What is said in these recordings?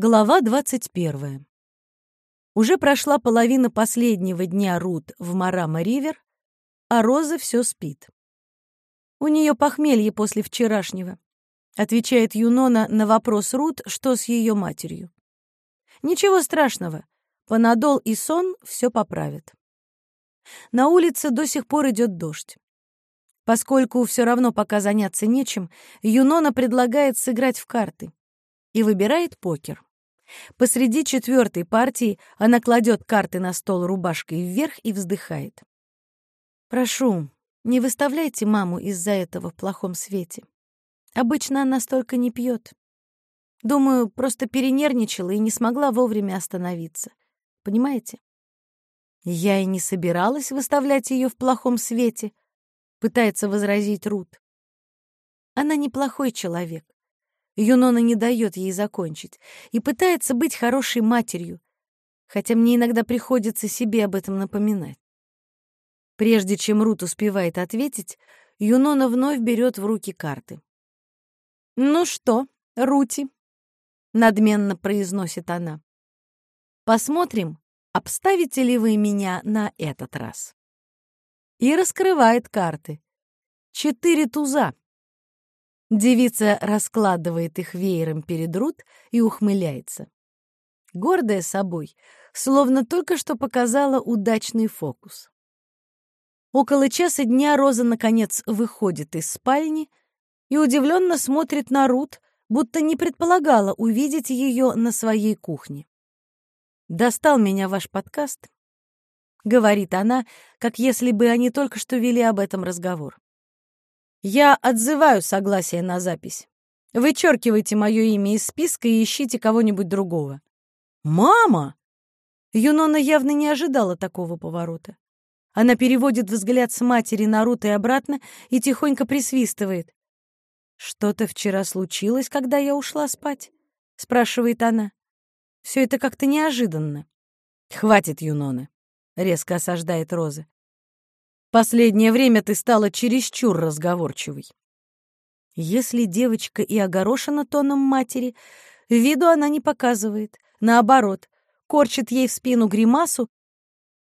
Глава 21. Уже прошла половина последнего дня Рут в Марама-Ривер, а Роза все спит. «У нее похмелье после вчерашнего», — отвечает Юнона на вопрос Рут, что с ее матерью. «Ничего страшного, Панадол и сон все поправят». На улице до сих пор идет дождь. Поскольку все равно пока заняться нечем, Юнона предлагает сыграть в карты и выбирает покер. Посреди четвертой партии она кладет карты на стол рубашкой вверх и вздыхает. «Прошу, не выставляйте маму из-за этого в плохом свете. Обычно она столько не пьет. Думаю, просто перенервничала и не смогла вовремя остановиться. Понимаете? Я и не собиралась выставлять ее в плохом свете, пытается возразить Рут. Она неплохой человек. Юнона не дает ей закончить и пытается быть хорошей матерью, хотя мне иногда приходится себе об этом напоминать. Прежде чем Рут успевает ответить, Юнона вновь берет в руки карты. «Ну что, Рути?» — надменно произносит она. «Посмотрим, обставите ли вы меня на этот раз?» И раскрывает карты. Четыре туза. Девица раскладывает их веером перед Рут и ухмыляется. Гордая собой, словно только что показала удачный фокус. Около часа дня Роза, наконец, выходит из спальни и удивленно смотрит на Рут, будто не предполагала увидеть ее на своей кухне. «Достал меня ваш подкаст», — говорит она, как если бы они только что вели об этом разговор. Я отзываю согласие на запись. Вычеркивайте мое имя из списка и ищите кого-нибудь другого. Мама! Юнона явно не ожидала такого поворота. Она переводит взгляд с матери на Рут и обратно и тихонько присвистывает. «Что-то вчера случилось, когда я ушла спать?» — спрашивает она. Все это как-то неожиданно. «Хватит, Юнона», — резко осаждает Роза. Последнее время ты стала чересчур разговорчивой. Если девочка и огорошена тоном матери, виду она не показывает. Наоборот, корчит ей в спину гримасу,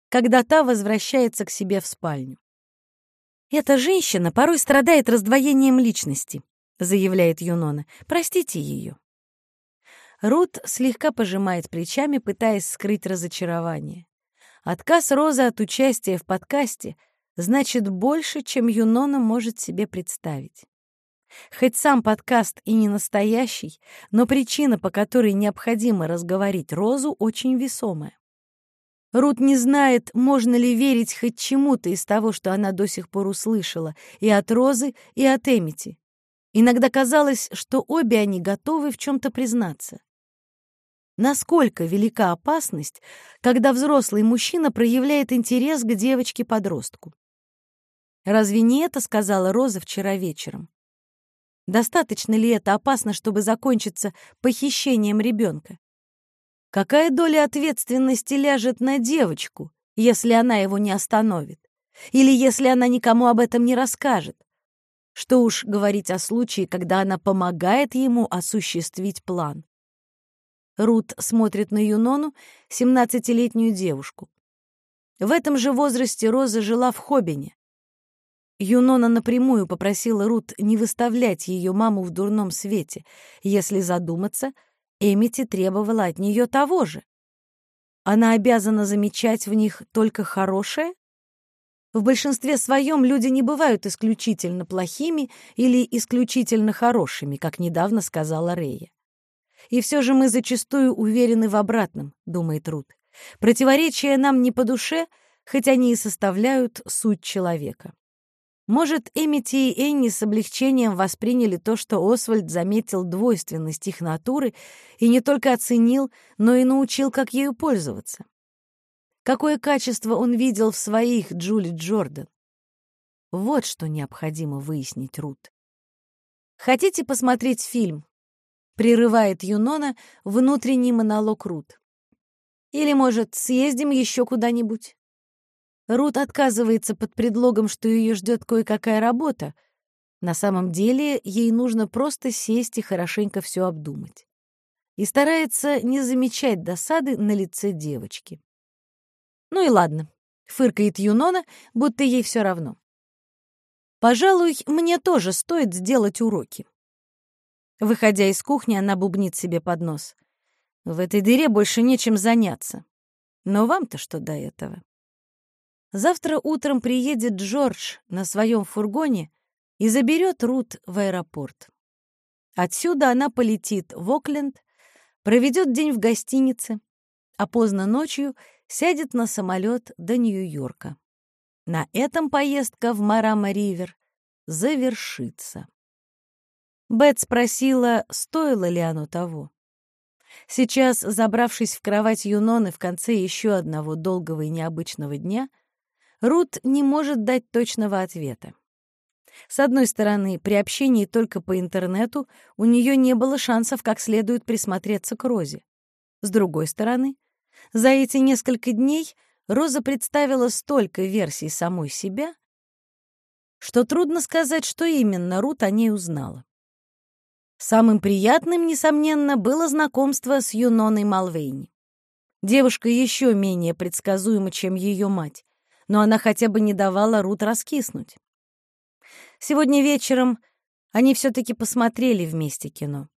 когда та возвращается к себе в спальню. «Эта женщина порой страдает раздвоением личности», — заявляет Юнона. «Простите ее». Рут слегка пожимает плечами, пытаясь скрыть разочарование. Отказ Розы от участия в подкасте — значит больше, чем Юнона может себе представить. Хоть сам подкаст и не настоящий, но причина, по которой необходимо разговорить Розу, очень весомая. Рут не знает, можно ли верить хоть чему-то из того, что она до сих пор услышала, и от Розы, и от Эмити. Иногда казалось, что обе они готовы в чем-то признаться. Насколько велика опасность, когда взрослый мужчина проявляет интерес к девочке-подростку? Разве не это сказала Роза вчера вечером? Достаточно ли это опасно, чтобы закончиться похищением ребенка? Какая доля ответственности ляжет на девочку, если она его не остановит? Или если она никому об этом не расскажет? Что уж говорить о случае, когда она помогает ему осуществить план. Рут смотрит на Юнону, 17-летнюю девушку. В этом же возрасте Роза жила в Хобине. Юнона напрямую попросила Рут не выставлять ее маму в дурном свете. Если задуматься, Эмити требовала от нее того же. Она обязана замечать в них только хорошее? В большинстве своем люди не бывают исключительно плохими или исключительно хорошими, как недавно сказала Рея. И все же мы зачастую уверены в обратном, думает Рут. Противоречия нам не по душе, хоть они и составляют суть человека. Может, Эмити и Энни с облегчением восприняли то, что Освальд заметил двойственность их натуры и не только оценил, но и научил, как ею пользоваться. Какое качество он видел в своих Джули Джордан? Вот что необходимо выяснить Рут. «Хотите посмотреть фильм?» — прерывает Юнона внутренний монолог Рут. «Или, может, съездим еще куда-нибудь?» Рут отказывается под предлогом, что ее ждет кое-какая работа. На самом деле ей нужно просто сесть и хорошенько все обдумать. и старается не замечать досады на лице девочки. «Ну и ладно», — фыркает Юнона, будто ей все равно. «Пожалуй, мне тоже стоит сделать уроки». Выходя из кухни, она бубнит себе под нос. «В этой дыре больше нечем заняться. Но вам-то что до этого?» Завтра утром приедет Джордж на своем фургоне и заберет Рут в аэропорт. Отсюда она полетит в Окленд, проведет день в гостинице, а поздно ночью сядет на самолет до Нью-Йорка. На этом поездка в Марама-Ривер завершится. Бет спросила, стоило ли оно того. Сейчас, забравшись в кровать Юноны в конце еще одного долгого и необычного дня, Рут не может дать точного ответа. С одной стороны, при общении только по интернету у нее не было шансов как следует присмотреться к Розе. С другой стороны, за эти несколько дней Роза представила столько версий самой себя, что трудно сказать, что именно Рут о ней узнала. Самым приятным, несомненно, было знакомство с Юноной Малвейни. Девушка еще менее предсказуема, чем ее мать, но она хотя бы не давала Рут раскиснуть. Сегодня вечером они все-таки посмотрели вместе кино.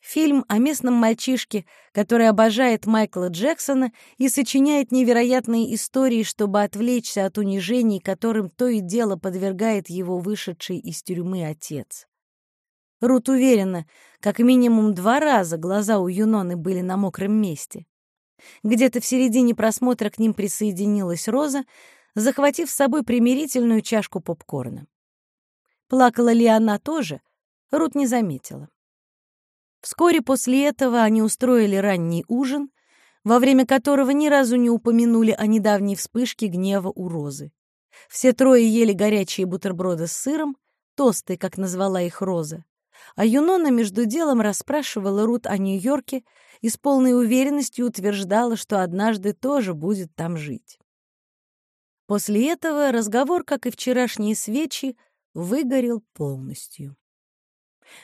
Фильм о местном мальчишке, который обожает Майкла Джексона и сочиняет невероятные истории, чтобы отвлечься от унижений, которым то и дело подвергает его вышедший из тюрьмы отец. Рут уверена, как минимум два раза глаза у Юноны были на мокром месте. Где-то в середине просмотра к ним присоединилась Роза, захватив с собой примирительную чашку попкорна. Плакала ли она тоже, Рут не заметила. Вскоре после этого они устроили ранний ужин, во время которого ни разу не упомянули о недавней вспышке гнева у Розы. Все трое ели горячие бутерброды с сыром, тосты, как назвала их Роза. А Юнона между делом расспрашивала Рут о Нью-Йорке и с полной уверенностью утверждала, что однажды тоже будет там жить. После этого разговор, как и вчерашние свечи, выгорел полностью.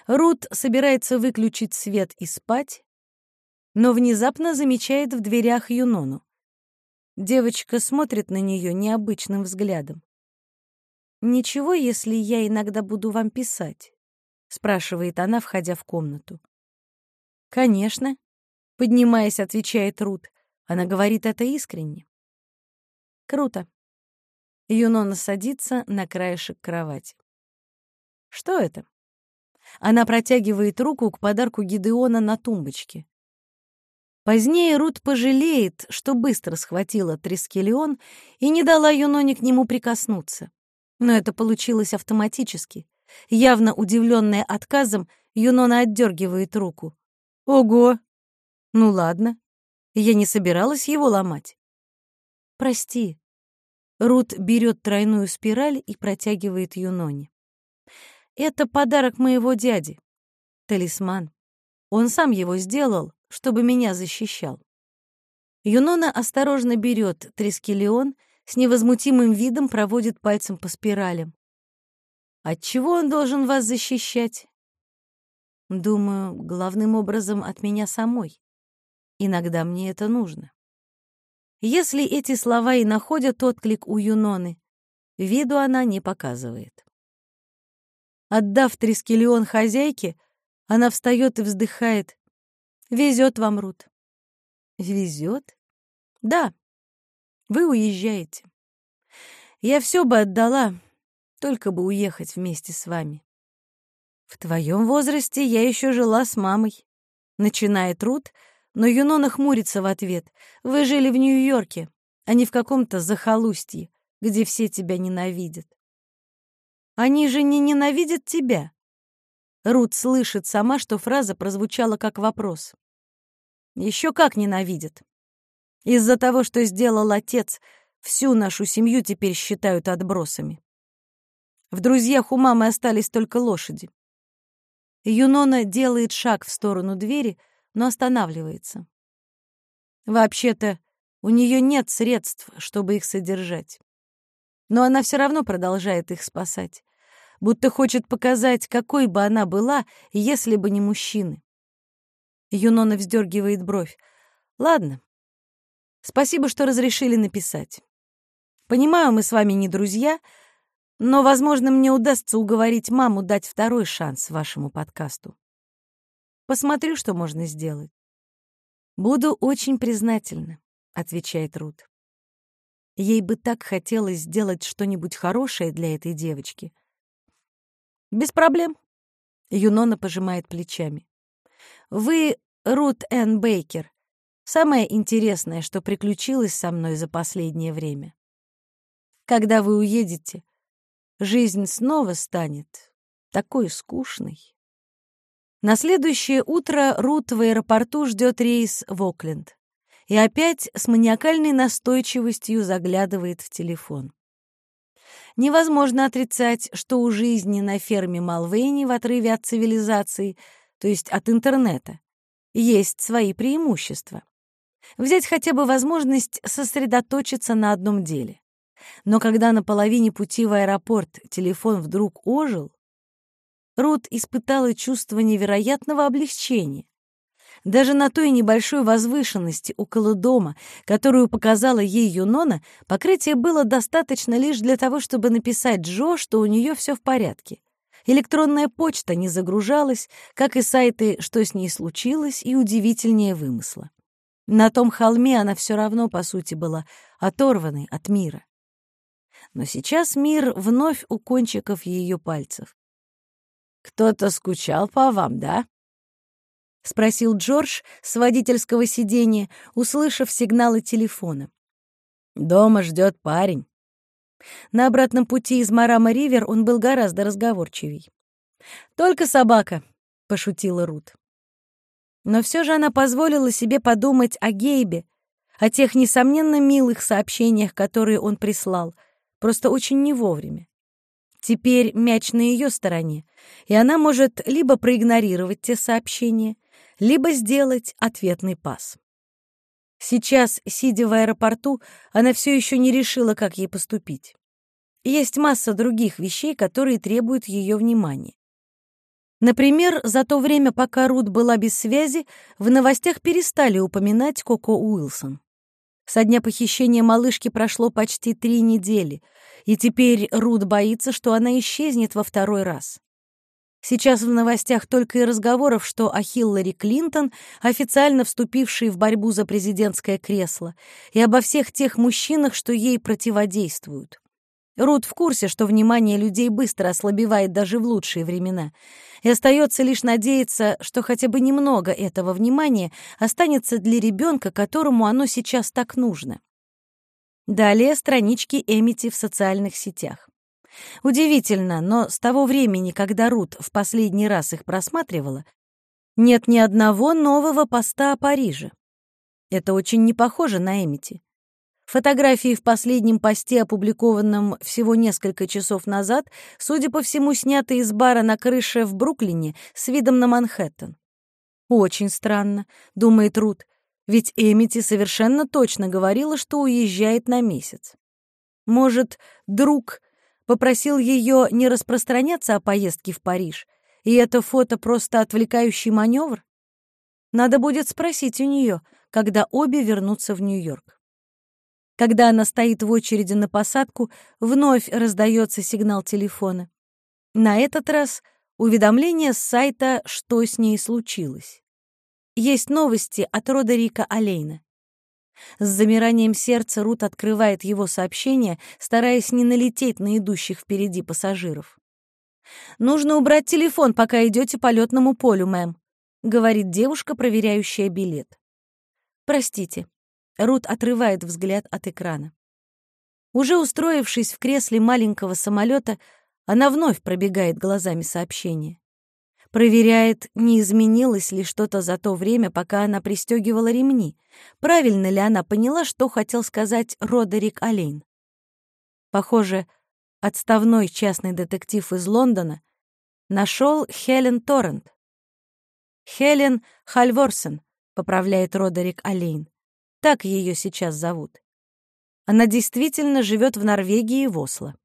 Рут собирается выключить свет и спать, но внезапно замечает в дверях Юнону. Девочка смотрит на нее необычным взглядом. «Ничего, если я иногда буду вам писать?» — спрашивает она, входя в комнату. «Конечно», — поднимаясь, отвечает Рут. Она говорит это искренне. «Круто». Юнона садится на краешек кровати. Что это? Она протягивает руку к подарку Гидеона на тумбочке. Позднее Рут пожалеет, что быстро схватила Трискелион и не дала Юноне к нему прикоснуться. Но это получилось автоматически. Явно удивленная отказом, Юнона отдергивает руку. «Ого! Ну ладно, я не собиралась его ломать». «Прости». Рут берет тройную спираль и протягивает Юноне. Это подарок моего дяди. Талисман. Он сам его сделал, чтобы меня защищал. Юнона осторожно берет трескелион, с невозмутимым видом проводит пальцем по спиралям. От чего он должен вас защищать? Думаю, главным образом от меня самой. Иногда мне это нужно. Если эти слова и находят отклик у Юноны, виду она не показывает. Отдав трескелион хозяйке, она встает и вздыхает. «Везет вам, Рут». «Везет?» «Да, вы уезжаете. Я все бы отдала, только бы уехать вместе с вами. В твоем возрасте я еще жила с мамой. Начинает Рут, но Юнона хмурится в ответ. Вы жили в Нью-Йорке, а не в каком-то захолустье, где все тебя ненавидят. Они же не ненавидят тебя. Рут слышит сама, что фраза прозвучала как вопрос. Еще как ненавидят. Из-за того, что сделал отец, всю нашу семью теперь считают отбросами. В друзьях у мамы остались только лошади. Юнона делает шаг в сторону двери, но останавливается. Вообще-то, у нее нет средств, чтобы их содержать. Но она все равно продолжает их спасать будто хочет показать, какой бы она была, если бы не мужчины. Юнона вздергивает бровь. Ладно. Спасибо, что разрешили написать. Понимаю, мы с вами не друзья, но, возможно, мне удастся уговорить маму дать второй шанс вашему подкасту. Посмотрю, что можно сделать. Буду очень признательна, отвечает Рут. Ей бы так хотелось сделать что-нибудь хорошее для этой девочки. Без проблем. Юнона пожимает плечами. Вы, Рут Энн Бейкер, самое интересное, что приключилось со мной за последнее время. Когда вы уедете, жизнь снова станет такой скучной. На следующее утро Рут в аэропорту ждет рейс в Окленд и опять с маниакальной настойчивостью заглядывает в телефон. Невозможно отрицать, что у жизни на ферме Малвейни в отрыве от цивилизации, то есть от интернета, есть свои преимущества. Взять хотя бы возможность сосредоточиться на одном деле. Но когда на половине пути в аэропорт телефон вдруг ожил, Рут испытала чувство невероятного облегчения. Даже на той небольшой возвышенности около дома, которую показала ей Юнона, покрытие было достаточно лишь для того, чтобы написать Джо, что у нее все в порядке. Электронная почта не загружалась, как и сайты «Что с ней случилось» и «Удивительнее вымысла». На том холме она все равно, по сути, была оторванной от мира. Но сейчас мир вновь у кончиков ее пальцев. «Кто-то скучал по вам, да?» — спросил Джордж с водительского сиденья, услышав сигналы телефона. «Дома ждет парень». На обратном пути из Марама-Ривер он был гораздо разговорчивей. «Только собака», — пошутила Рут. Но все же она позволила себе подумать о Гейбе, о тех, несомненно, милых сообщениях, которые он прислал, просто очень не вовремя. Теперь мяч на ее стороне, и она может либо проигнорировать те сообщения, либо сделать ответный пас. Сейчас, сидя в аэропорту, она все еще не решила, как ей поступить. Есть масса других вещей, которые требуют ее внимания. Например, за то время, пока Рут была без связи, в новостях перестали упоминать Коко Уилсон. Со дня похищения малышки прошло почти три недели, и теперь Рут боится, что она исчезнет во второй раз. Сейчас в новостях только и разговоров, что о Хиллари Клинтон, официально вступившей в борьбу за президентское кресло, и обо всех тех мужчинах, что ей противодействуют. Рут в курсе, что внимание людей быстро ослабевает даже в лучшие времена, и остается лишь надеяться, что хотя бы немного этого внимания останется для ребенка, которому оно сейчас так нужно. Далее странички Эмити в социальных сетях. Удивительно, но с того времени, когда Рут в последний раз их просматривала, нет ни одного нового поста о Париже. Это очень не похоже на Эмити. Фотографии в последнем посте, опубликованном всего несколько часов назад, судя по всему, сняты из бара на крыше в Бруклине с видом на Манхэттен. «Очень странно», — думает Рут, ведь Эмити совершенно точно говорила, что уезжает на месяц. Может, друг попросил ее не распространяться о поездке в Париж, и это фото просто отвлекающий маневр? Надо будет спросить у нее, когда обе вернутся в Нью-Йорк. Когда она стоит в очереди на посадку, вновь раздается сигнал телефона. На этот раз уведомление с сайта «Что с ней случилось?». Есть новости от Родерика Алейна. С замиранием сердца Рут открывает его сообщение, стараясь не налететь на идущих впереди пассажиров. «Нужно убрать телефон, пока идете по летному полю, мэм», — говорит девушка, проверяющая билет. «Простите, Рут отрывает взгляд от экрана. Уже устроившись в кресле маленького самолета, она вновь пробегает глазами сообщение. Проверяет, не изменилось ли что-то за то время, пока она пристегивала ремни. Правильно ли она поняла, что хотел сказать Родерик Олейн. Похоже, отставной частный детектив из Лондона нашел Хелен Торрент. Хелен Хальворсен, поправляет Родерик Олейн. Так ее сейчас зовут. Она действительно живет в Норвегии в Осло.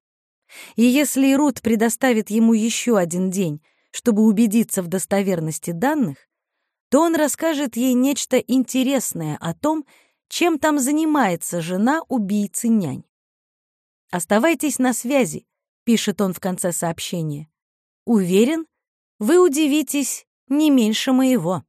И если Рут предоставит ему еще один день, чтобы убедиться в достоверности данных, то он расскажет ей нечто интересное о том, чем там занимается жена убийцы нянь. «Оставайтесь на связи», — пишет он в конце сообщения. «Уверен, вы удивитесь не меньше моего».